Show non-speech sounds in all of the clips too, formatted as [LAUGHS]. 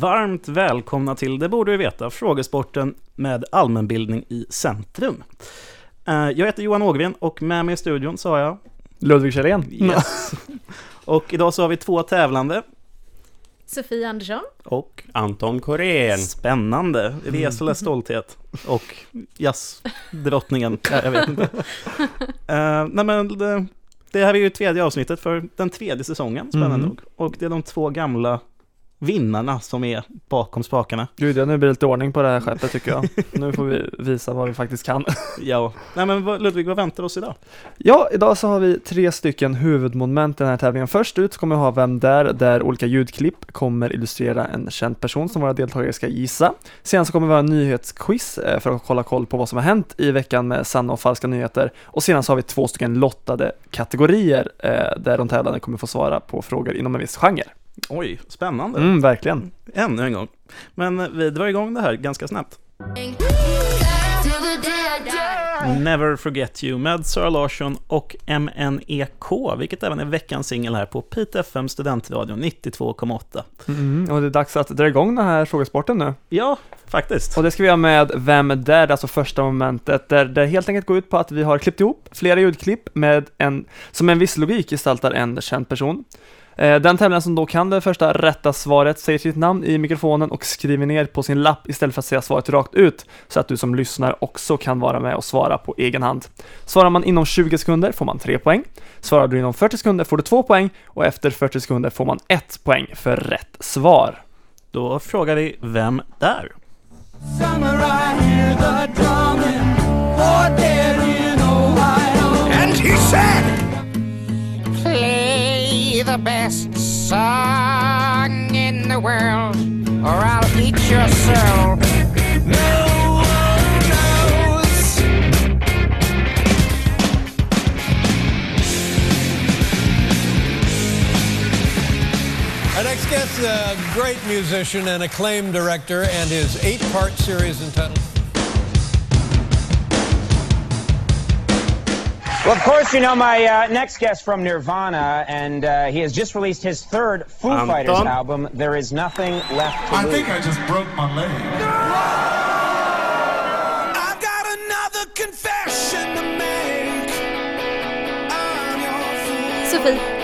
Varmt välkomna till Det borde vi veta, frågesporten med allmänbildning i centrum. Eh, Jag heter Johan Ågren och med mig i studion så har jag Ludvig Kjellén. Yes. [LAUGHS] Och idag så har vi två tävlande Sofie Andersson. och Anton Korén. spännande, Resoles stolthet och jazzdrottningen, ja, [LAUGHS] jag vet inte. Eh, nej men det, det här är ju tredje avsnittet för den tredje säsongen, spännande Mhm. nog. Och det är de två gamla vinnarna som är bakom spakarna. Gud, ja, nu blir det lite ordning på det här skeppet tycker jag. Nu får vi [LAUGHS] visa vad vi faktiskt kan. Ja, nej men Ludvig, vad väntar oss idag? Ja, idag så har vi tre stycken huvudmoment i den här tävlingen. Först ut kommer vi ha Vem där? Där olika ljudklipp kommer illustrera en känd person som våra deltagare ska gissa. Sen så kommer vi ha en nyhetsquiz eh, för att hålla koll på vad som har hänt i veckan med sanna och falska nyheter. Och sedan så har vi två stycken lottade kategorier eh, där de tävlande kommer få svara på frågor inom en viss genre. Oj, spännande. Mm, verkligen. Ännu en gång. Men eh, vi drar igång det här ganska snabbt. Never Forget You med Sara Larsson och MNEK, vilket även är veckans singel här på Pite FM Studentradio 92,8. Mm, och det är dags att dra igång den här frågesporten nu. Ja, faktiskt. Och det ska vi göra med Vem är där? Alltså första momentet där det helt enkelt går ut på att vi har klippt ihop flera ljudklipp med en, som en viss logik gestaltar en känd person. Eh, Den tävlaren som då kan det första rätta svaret säger sitt namn i mikrofonen och skriver ner på sin lapp istället för att säga svaret rakt ut så att du som lyssnar också kan vara med och svara på egen hand. Svarar man inom 20 sekunder får man 3 poäng. Svarar du inom 40 sekunder får du 2 poäng och efter 40 sekunder får man 1 poäng för rätt svar. Då frågar vi Vem där? And the best song in the world, or I'll eat your soul. No one knows. Our next guest is a great musician and acclaimed director, and his eight part series entitled. Well, of course, you know my uh, next guest from Nirvana, and uh, he has just released his third Foo Anton? Fighters album. There is nothing left to I lose. think I just broke my leg. I've got another confession to make. I'm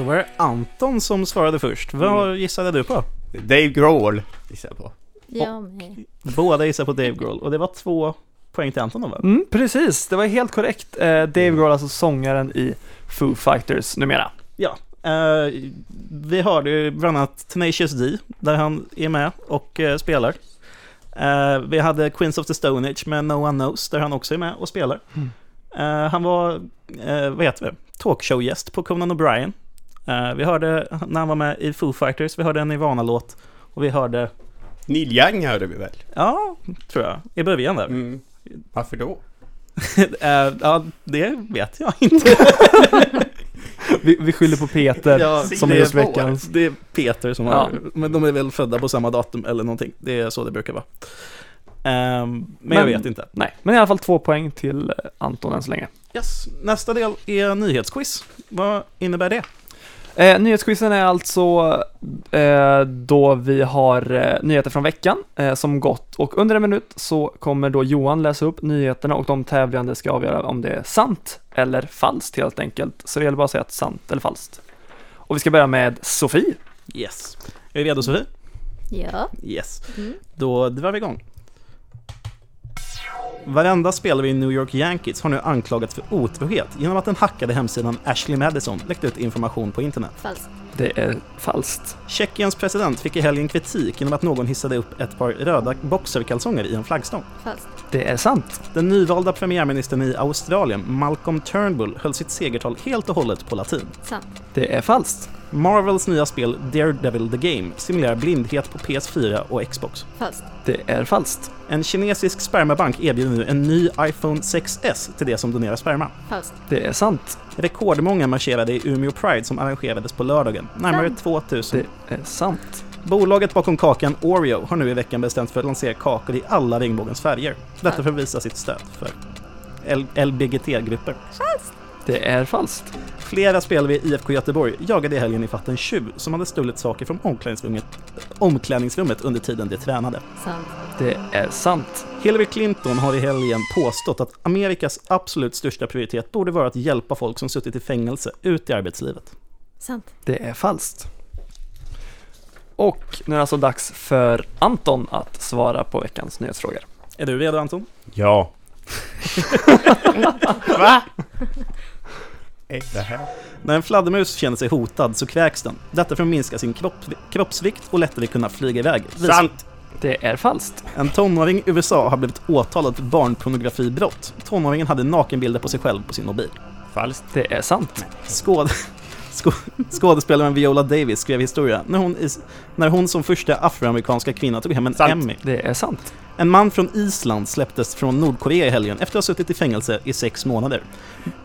Då var det Anton som svarade först. Vad gissade du på? Dave Grohl gissar jag på. Jag med. Båda gissade på Dave Grohl och det var två poäng till Anton då va? Mm, precis, det var helt korrekt. Eh, Dave Grohl, alltså sångaren i Foo Fighters numera. Ja, eh, vi hörde ju bland annat Tenacious D, där han är med och eh, spelar. Eh, vi hade Queens of the Stone Age med No One Knows, där han också är med och spelar. Eh, han var, eh, vad heter det, talkshow-gäst på Conan O'Brien. Eh, vi hörde när han var med i Foo Fighters, vi hörde en Nirvana-låt och vi hörde, Neil Young hörde vi väl? ja, tror jag, i början där. Mm. Varför då? [LAUGHS] Eh, ja, det vet jag inte. [LAUGHS] Vi, vi skyller på Peter, Ja, som det är just veckans. Det är Peter som Ja. har, men de är väl födda på samma datum eller någonting. Det är så det brukar vara. Ehm, men, jag Men- vet inte. Nej, men i alla fall två poäng till Anton än så länge. Yes. Nästa del är nyhetsquiz. Vad innebär det? Eh, nyhetsquizen är alltså eh, då vi har eh, nyheter från veckan eh, som gått och under en minut så kommer då Johan läsa upp nyheterna och de tävlande ska avgöra om det är sant eller falskt helt enkelt. Så det gäller bara att säga att sant eller falskt. Och vi ska börja med Sofie. Yes. Är du redo Sofie? Ja. Yes. Mm. Då drar vi igång. Varenda spelare i New York Yankees har nu anklagats för otrohet genom att den hackade hemsidan Ashley Madison läckte ut information på internet. Falskt. Det är falskt. Tjeckiens president fick i helgen kritik genom att någon hissade upp ett par röda boxerkalsonger i en flaggstång. Falskt. Det är sant. Den nyvalda premiärministern i Australien, Malcolm Turnbull, höll sitt segertal helt och hållet på latin. Sant. Det är falskt. Marvels nya spel Daredevil the Game simulerar blindhet på PS4 och Xbox. Falskt. Det är falskt. En kinesisk spermabank erbjuder nu en ny iPhone 6S till de som donerar sperma. Falskt. Det är sant. Rekordmånga marscherade i Umeå Pride som arrangerades på lördagen. Närmare Sant. 2000. Det är sant. Bolaget bakom kakan Oreo har nu i veckan bestämt för att lansera kakor i alla regnbågens färger. Detta för att visa sitt stöd för LBGT-grupper. Det är falskt. Flera spelare vid IFK Göteborg jagade i helgen ifatt en tjuv som hade stulit saker från omklädningsrummet, omklädningsrummet under tiden de tränade. Sant. Det är sant. Hillary Clinton har i helgen påstått att Amerikas absolut största prioritet borde vara att hjälpa folk som suttit i fängelse ut i arbetslivet. Sant. Det är falskt. Och nu är det alltså dags för Anton att svara på veckans nyhetsfrågor. Är du redo Anton? Ja. [LAUGHS] [LAUGHS] Va? När en fladdermus känner sig hotad så kräks den. Detta för att minska sin kropp, kroppsvikt och lättare kunna flyga iväg. Vis- Sant! Det är falskt. En tonåring i USA har blivit åtalad för barnpornografibrott. Tonåringen hade nakenbilder på sig själv på sin mobil. Falskt. Det är sant. Skåd... Skå... Skådespelaren Viola Davis skrev historia när hon, när hon som första afroamerikanska kvinna tog hem en Sant. Emmy. Det är sant. En man från Island släpptes från Nordkorea i helgen efter att ha suttit i fängelse i sex månader.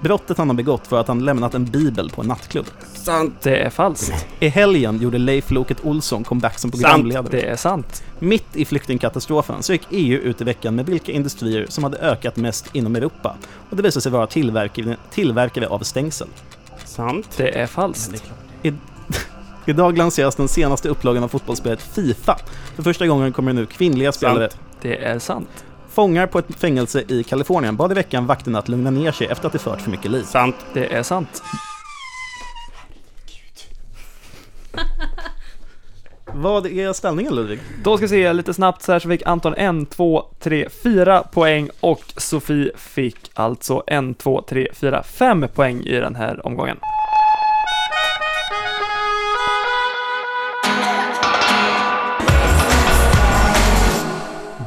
Brottet han har begått var att han lämnat en bibel på en nattklubb. Sant. Det är falskt. I helgen gjorde Leif Loket Olsson comeback som Sant. programledare. Det är sant. Mitt i flyktingkatastrofen så gick EU ut i veckan med vilka industrier som hade ökat mest inom Europa. Och det visade sig vara tillverkare, tillverkare av stängsel. Sant. Det är falskt. I, [LAUGHS] idag lanseras den senaste upplagan av fotbollsspelet Fifa. För första gången kommer nu kvinnliga spelare. Det är sant. Fångar på ett fängelse i Kalifornien bad i veckan vakterna att lugna ner sig efter att de fört för mycket liv. Sant. Det är sant. Vad är ställningen Ludvig? Då ska vi se lite snabbt så här så fick Anton en, två, tre, fyra poäng och Sofie fick alltså en, två, tre, fyra, fem poäng i den här omgången.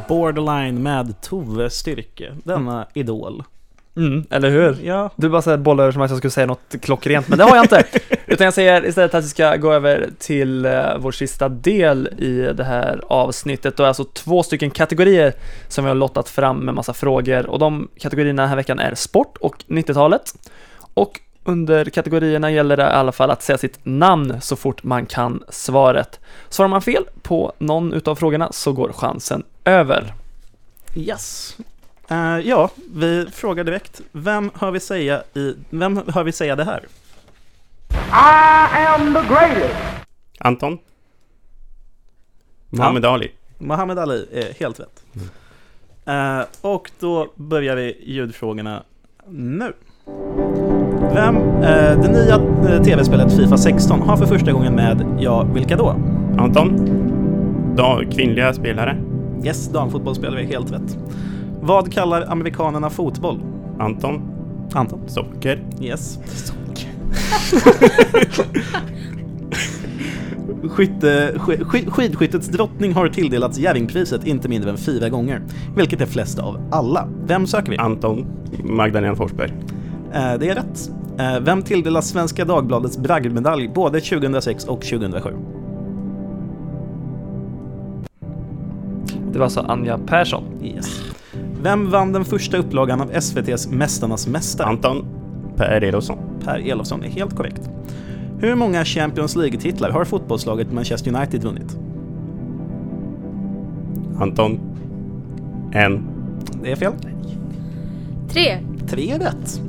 Borderline med Tove Styrke, denna idol. Mm, eller hur? Ja, Du bara säger bollar som att jag skulle säga något klockrent, men det har jag inte. [LAUGHS] Utan jag säger istället att vi ska gå över till eh, vår sista del i det här avsnittet. Det är alltså två stycken kategorier som vi har lottat fram med massa frågor och de kategorierna den här veckan är sport och 90-talet. Och under kategorierna gäller det i alla fall att säga sitt namn så fort man kan svaret. Svarar man fel på någon utav frågorna så går chansen över. yes. Eh, ja, vi frågar direkt. Vem hör vi säga, i, vem hör vi säga det här? I am the greatest. Anton. Muhammad Ali. Muhammad Ali är helt rätt. Eh, och då börjar vi ljudfrågorna nu. Vem, eh, det nya tv-spelet Fifa 16 har för första gången med, ja, vilka då? Anton. Da, kvinnliga spelare. Yes, damfotbollsspelare är helt rätt. Vad kallar amerikanerna fotboll? Anton. Anton? Socker. Yes. [LAUGHS] Skytte, sk, sk, skidskyttets drottning har tilldelats Jerringpriset inte mindre än fyra gånger, vilket är flest av alla. Vem söker vi? Anton. Magdalena Forsberg. Eh, det är rätt. Eh, vem tilldelas Svenska Dagbladets bragdmedalj både 2006 och 2007? Det var alltså Anja Persson. Yes. Vem vann den första upplagan av SVTs Mästarnas Mästare? Anton. Per Elofsson. Per Elofsson är helt korrekt. Hur många Champions League-titlar har fotbollslaget Manchester United vunnit? Anton. En. Det är fel. Tre. Tre rätt.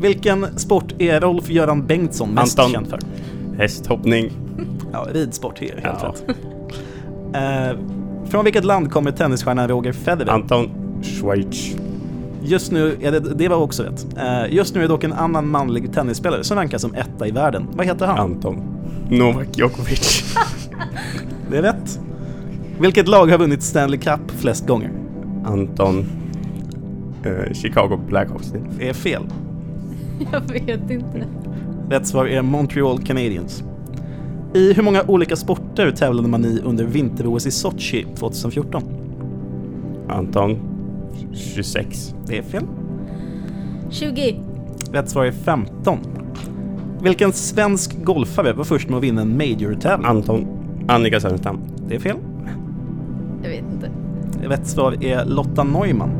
Vilken sport är Rolf-Göran Bengtsson mest Anton. känd för? Hästhoppning. Ja, ridsport är helt Ja. rätt. Eh, från vilket land kommer tennisstjärnan Roger Federer? Anton. Schweiz. Just nu, är det, det var också rätt. Eh, just nu är dock en annan manlig tennisspelare som rankas som etta i världen. Vad heter han? Anton. Novak Djokovic. [LAUGHS] Det är rätt. Vilket lag har vunnit Stanley Cup flest gånger? Anton. Eh, Chicago Blackhawks. Det är fel. [LAUGHS] Jag vet inte. Rätt svar är Montreal Canadiens. I hur många olika sporter tävlade man i under vinter-OS i Sochi 2014? Anton. 26. Det är fel. 20. Rätt svar är 15. Vilken svensk golfare var först med att vinna en major-tävling? Anton. Annika Sörenstam. Det är fel. Jag vet inte. Rätt svar är Lotta Neumann.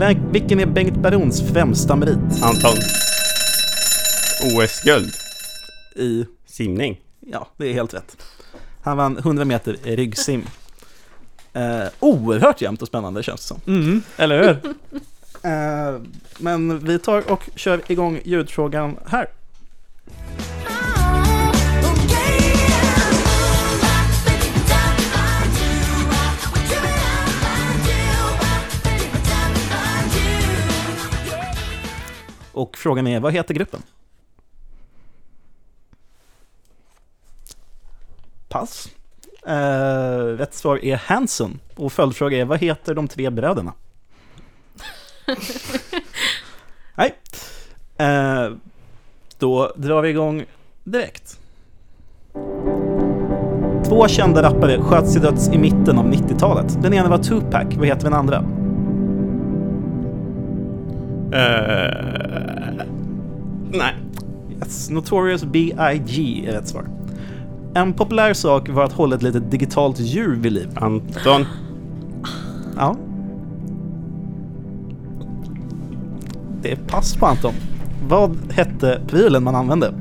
Vil- Vilken är Bengt Barons främsta merit? Anton. OS-guld. I... Simning. Ja, det är helt rätt. Han vann 100 meter i ryggsim. Eh, oerhört jämnt och spännande känns det som. Mm, eller hur? [LAUGHS] Eh, men vi tar och kör igång ljudfrågan här. Och frågan är, vad heter gruppen? Pass. Eh, rätt svar är Hanson. Och följdfråga är, vad heter de tre bröderna? [LAUGHS] Nej. Eh, då drar vi igång direkt. Två kända rappare sköts till döds i mitten av 90-talet. Den ena var Tupac, vad heter den andra? Eh, nej. Yes, Notorious B.I.G. är rätt svar. En populär sak var att hålla ett litet digitalt djur vid liv. Anton. Ja. Det är pass på Anton. Vad hette prylen man använde?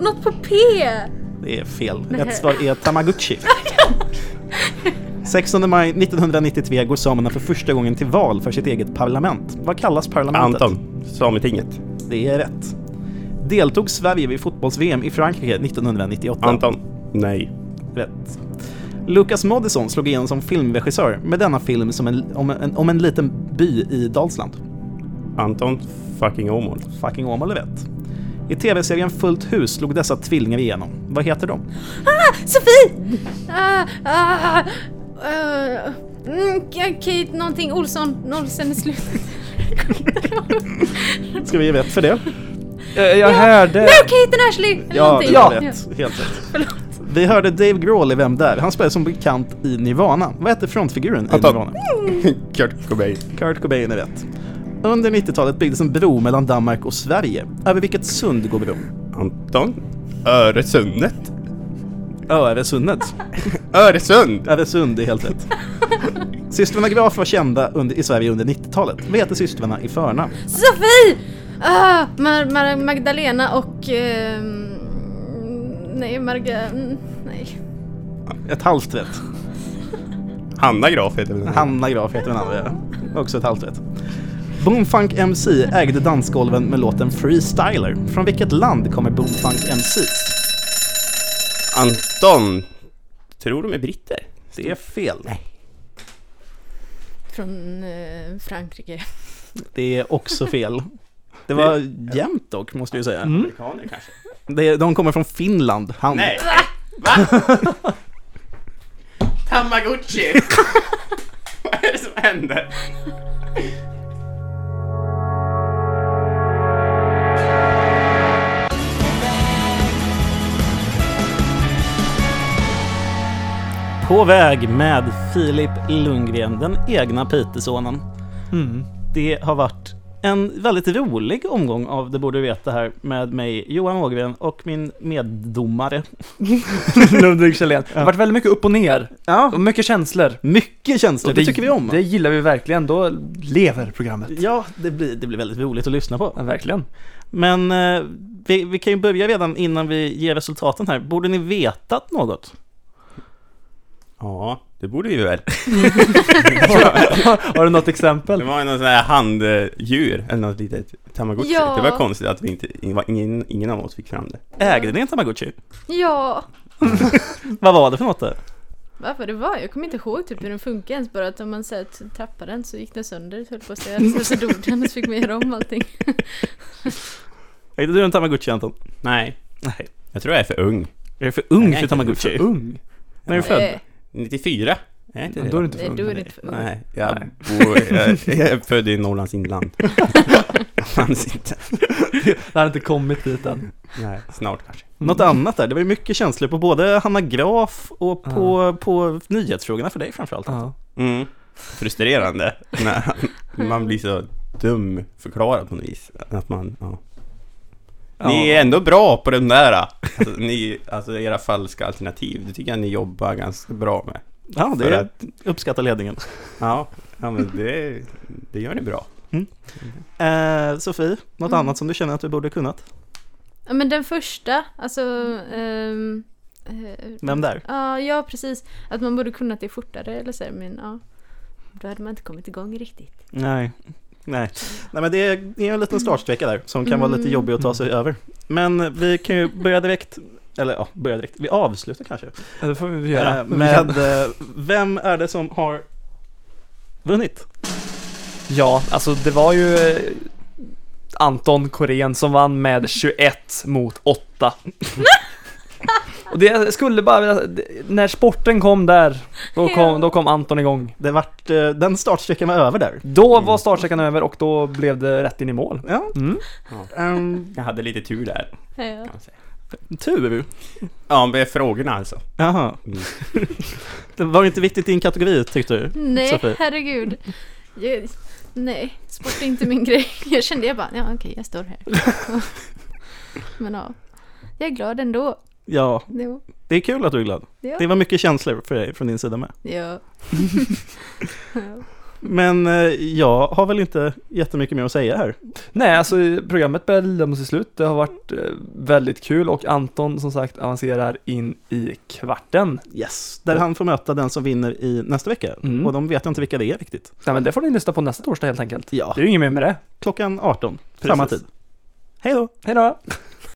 Något på P! Det är fel. Rätt svar är Tamagotchi. 16 maj 1993 går samerna för första gången till val för sitt eget parlament. Vad kallas parlamentet? Anton. Sametinget. Det är rätt. Deltog Sverige vid fotbolls-VM i Frankrike 1998? Anton. Nej. Rätt. Lucas Moodysson slog igenom som filmregissör med denna film som en, om, en, om en liten by i Dalsland. Anton. Fucking Åmål. Fucking Åmål är rätt. I tv-serien Fullt hus slog dessa tvillingar igenom. Vad heter de? Ah, Sofie! Ah, ah, ah, mm, Kate någonting Olsson. Olsen i slutet. Ska vi ge rätt för det? Eh, Jag hörde... No, Kate and Ashley! Eller Ja, någonting. är rätt. Helt rätt. Vi hörde Dave Grohl i Vem där? Han spelar som bekant i Nirvana. Vad heter frontfiguren i. Nirvana? [LAUGHS] Kurt Cobain. Kurt Cobain är rätt. Under 90-talet byggdes en bro mellan Danmark och Sverige. Över vilket sund går bron? Anton. Öresundet. Öresundet. [LAUGHS] Öresund! Öresund är helt rätt. [LAUGHS] Systrarna Graf var kända under, i Sverige under 90-talet. Vad heter systrarna i förnamn? Sofie! Ah, Mar- Mar- Magdalena och... ehm, nej, Marga... Nej. Ett halvt rätt. Hanna Graf heter den. Hanna Graf heter den andra. ja. Också ett halvt rätt. Boomfunk MC ägde dansgolven med låten Freestyler. Från vilket land kommer Boomfunk MCs? Anton. Tror de är britter? Det är fel. Från eh, Frankrike. Det är också fel. Det var jämnt dock, måste jag säga. Amerikaner kanske? Det, de kommer från Finland. Han, Nej. Va? Tamagotchi! [LAUGHS] Vad är det som händer? På väg med Filip Lundgren, den egna Pitesonen. Mm. Det har varit en väldigt rolig omgång av Det borde du veta här med mig, Johan Ågren och min meddomare. [LAUGHS] Ludvig Kjellén. Det har varit väldigt mycket upp och ner. Ja, Och mycket känslor. mycket känslor, Och det tycker vi om. Det gillar vi verkligen. Då lever programmet. Ja, det blir, det blir väldigt roligt att lyssna på. Ja, verkligen. Men eh, vi, vi kan ju börja redan innan vi ger resultaten här. Borde ni vetat något? Ja, det borde vi väl. [LAUGHS] Har du något Det exempel? var någon sån här handdjur, eller något litet tamagotchi. Ja. Det var konstigt att vi inte, ingen, ingen av oss fick fram det. Ägde ni en Tamagotchi? Ja. [LAUGHS] Vad var det för något då? Varför det var? Jag kommer inte ihåg typ hur den funkar ens. Bara att om man så här, tappade den så gick den sönder, höll på att säga. [LAUGHS] Sen så dog den och så fick man göra om allting. Ägde du en Tamagotchi Anton? Nej, Nej. jag tror jag är för ung. Är du för ung Jag är för Tamagotchi? Ung. När är du född? Eh, 94. Är inte Men det då är du inte Nej, för då är inte. Nej, jag, bor, jag, jag är född i Norrlands inland. [LAUGHS] Fanns inte. Det har inte kommit dit än. Nej, snart kanske. Något annat där, det var ju mycket känslor på både Hanna Graf och på, på nyhetsfrågorna för dig framförallt. Ja. Mm. Frustrerande när man blir så dum förklarad på något vis. Att man, ja. Ni är ändå bra på den där. Alltså, ni, alltså era falska alternativ. Det tycker jag ni jobbar ganska bra med. Ja, För det att- uppskattar ledningen. Ja, ja men det, det gör ni bra. Eh, Sofie, något Mm. annat som du känner att du borde kunnat? Ja men den första, alltså... ehm, eh, Vem där? Ja, ja precis. Att man borde kunnat det fortare eller så, men ja. Då hade man inte kommit igång riktigt. Nej. Nej. Nej, men det är, det är en liten startsträcka där som kan vara lite Mm. jobbig att ta sig över. Men vi kan ju börja direkt, eller ja, börja direkt. Vi avslutar kanske. Ja, Det får vi göra. Eh, med eh, vem är det som har vunnit? Ja, alltså det var ju eh, Anton Korén som vann med 21 mot 8. [LAUGHS] Och det skulle bara, vilja- när sporten kom där, då [LAUGHS] kom, då kom Anton igång. Det vart, eh, den startsträckan var över där. Då var startsträckan över och då blev det rätt in i mål. Ja. Mm. ehm, Jag hade lite tur där. Ja. Kan man säga. tur. Ja, med frågorna alltså. Jaha. Mm. [LAUGHS] Det var inte viktigt i en kategori tyckte du? Nej, Sofie? herregud. Jag, nej, sport är inte min grej. [LAUGHS] Jag kände jag bara, ja okej, jag står här. Men ja, jag är glad ändå. Ja, Jo, det är kul att du är glad. ja. Det var mycket känslor för dig från din sida med. ja. [LAUGHS] ja. Men eh, jag har väl inte jättemycket mer att säga här. Nej, alltså programmet börjar lida mot sitt slut. Det har varit eh, väldigt kul och Anton som sagt avancerar in i kvarten. Yes, där han får möta den som vinner i nästa vecka. Mm. Och de vet inte vilka det är riktigt. Nej, men det får ni lyssna på nästa torsdag helt enkelt. Ja. Det är ju inget mer med det. Klockan 18, samma Precis. tid. Hej då! Hej då!